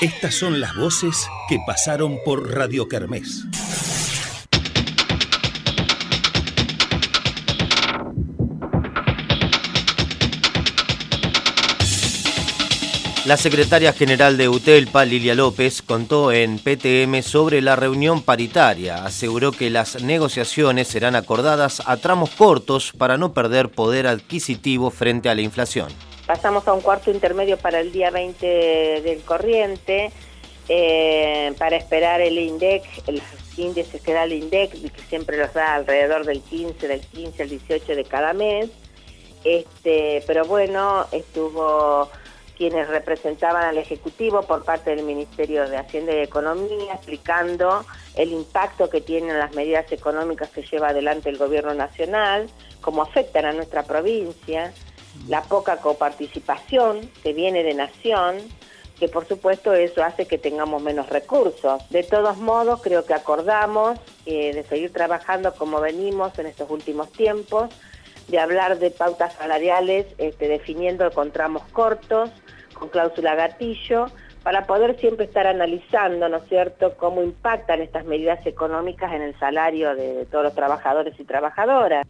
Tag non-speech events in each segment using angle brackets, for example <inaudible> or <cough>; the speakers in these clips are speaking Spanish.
Estas son las voces que pasaron por Radio Kermés. La secretaria general de UTELPA, Lilia López, contó en PTM sobre la reunión paritaria. Aseguró que las negociaciones serán acordadas a tramos cortos para no perder poder adquisitivo frente a la inflación. Pasamos a un cuarto intermedio para el día 20 del corriente, eh, para esperar el INDEC, el índice que da el INDEC, que siempre los da alrededor del 15, del 15 al 18 de cada mes. Este, pero bueno, estuvo quienes representaban al Ejecutivo por parte del Ministerio de Hacienda y Economía, explicando el impacto que tienen las medidas económicas que lleva adelante el Gobierno Nacional, cómo afectan a nuestra provincia, la poca coparticipación que viene de Nación, que por supuesto eso hace que tengamos menos recursos. De todos modos, creo que acordamos eh, de seguir trabajando como venimos en estos últimos tiempos, de hablar de pautas salariales este, definiendo con tramos cortos, con cláusula gatillo, para poder siempre estar analizando, ¿no es cierto?, cómo impactan estas medidas económicas en el salario de todos los trabajadores y trabajadoras.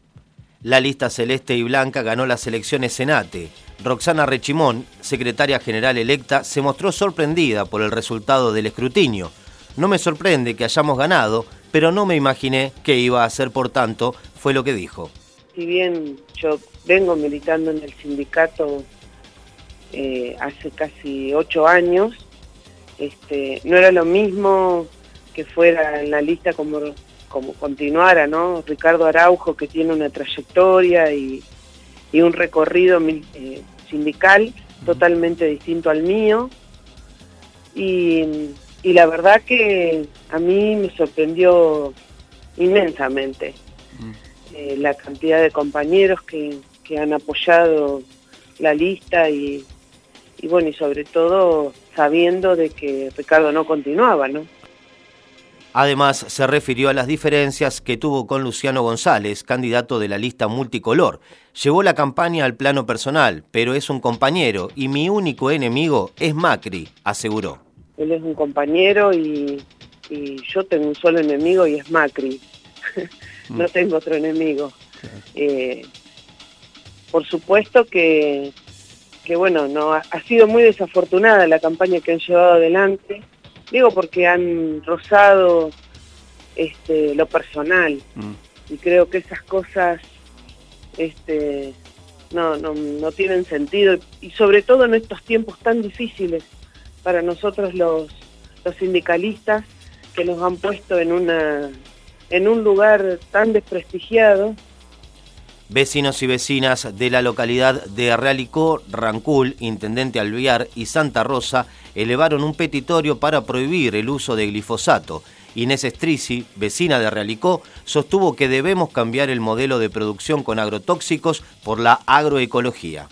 La lista celeste y blanca ganó las elecciones Senate. Roxana Rechimón, secretaria general electa, se mostró sorprendida por el resultado del escrutinio. No me sorprende que hayamos ganado, pero no me imaginé que iba a ser por tanto, fue lo que dijo. Si bien yo vengo militando en el sindicato eh, hace casi ocho años. Este, no era lo mismo que fuera en la lista como, como continuara, ¿no? Ricardo Araujo, que tiene una trayectoria y, un recorrido eh, sindical totalmente distinto al mío. Y, la verdad que a mí me sorprendió inmensamente eh, la cantidad de compañeros que, que han apoyado la lista y, y bueno, y sobre todo sabiendo de que Ricardo no continuaba, ¿no? Además, se refirió a las diferencias que tuvo con Luciano González, candidato de la lista multicolor. Llevó la campaña al plano personal, pero es un compañero y mi único enemigo es Macri, aseguró. Él es un compañero y, yo tengo un solo enemigo y es Macri. <laughs> no mm. tengo otro enemigo. Eh, por supuesto que que bueno, no ha, sido muy desafortunada la campaña que han llevado adelante, digo porque han rozado este, lo personal mm. y creo que esas cosas este, no, no, no tienen sentido y sobre todo en estos tiempos tan difíciles para nosotros los, los sindicalistas que nos han puesto en una en un lugar tan desprestigiado Vecinos y vecinas de la localidad de Realicó, Rancul, Intendente Alviar y Santa Rosa elevaron un petitorio para prohibir el uso de glifosato. Inés Estrici, vecina de Realicó, sostuvo que debemos cambiar el modelo de producción con agrotóxicos por la agroecología.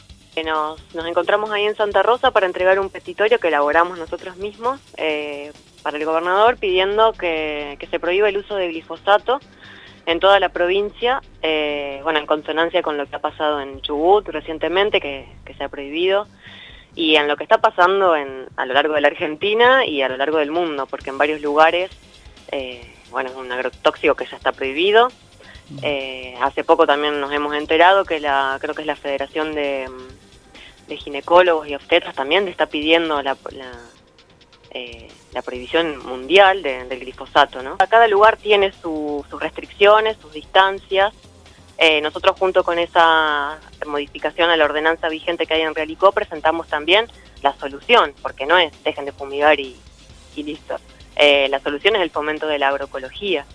Nos, encontramos ahí en Santa Rosa para entregar un petitorio que elaboramos nosotros mismos eh, para el gobernador pidiendo que se prohíba el uso de glifosato en toda la provincia, eh, bueno, en consonancia con lo que ha pasado en Chubut recientemente, que, se ha prohibido, y en lo que está pasando en, a lo largo de la Argentina y a lo largo del mundo, porque en varios lugares, eh, bueno, es un agrotóxico que ya está prohibido. Eh, hace poco también nos hemos enterado que la, creo que es la Federación de, Ginecólogos y Obstetras también está pidiendo la prohibición mundial del glifosato. Cada lugar tiene sus restricciones, sus distancias. Eh, nosotros junto con esa modificación a la ordenanza vigente que hay en Realicó presentamos también la solución, porque no es dejen de fumigar y, listo. Eh, la solución es el fomento de la agroecología.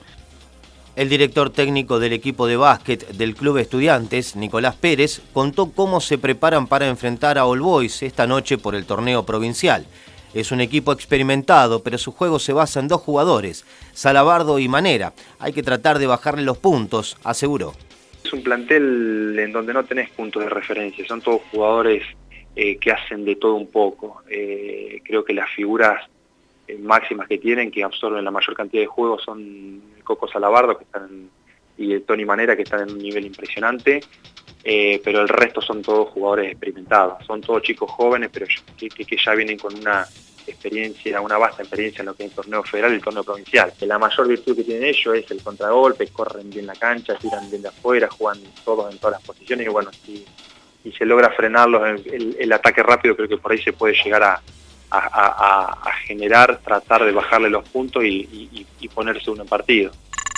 El director técnico del equipo de básquet del Club Estudiantes, Nicolás Pérez, contó cómo se preparan para enfrentar a All Boys esta noche por el torneo provincial. Es un equipo experimentado, pero su juego se basa en dos jugadores, Salabardo y Manera. Hay que tratar de bajarle los puntos, aseguró. Es un plantel en donde no tenés puntos de referencia, son todos jugadores eh, que hacen de todo un poco. Eh, creo que las figuras eh, máximas que tienen, que absorben la mayor cantidad de juegos, son Coco Salabardo que están y Tony Manera, que están en un nivel impresionante. Eh, pero el resto son todos jugadores experimentados, son todos chicos jóvenes, pero que, ya vienen con una experiencia, una vasta experiencia en lo que es el torneo federal y el torneo provincial. La mayor virtud que tienen ellos es el contragolpe, corren bien la cancha, tiran bien de afuera, juegan todos en todas las posiciones y bueno, si, se logra frenarlos el, el, ataque rápido, creo que por ahí se puede llegar a, generar, tratar de bajarle los puntos y, ponerse uno en partido.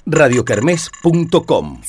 radiocarmes.com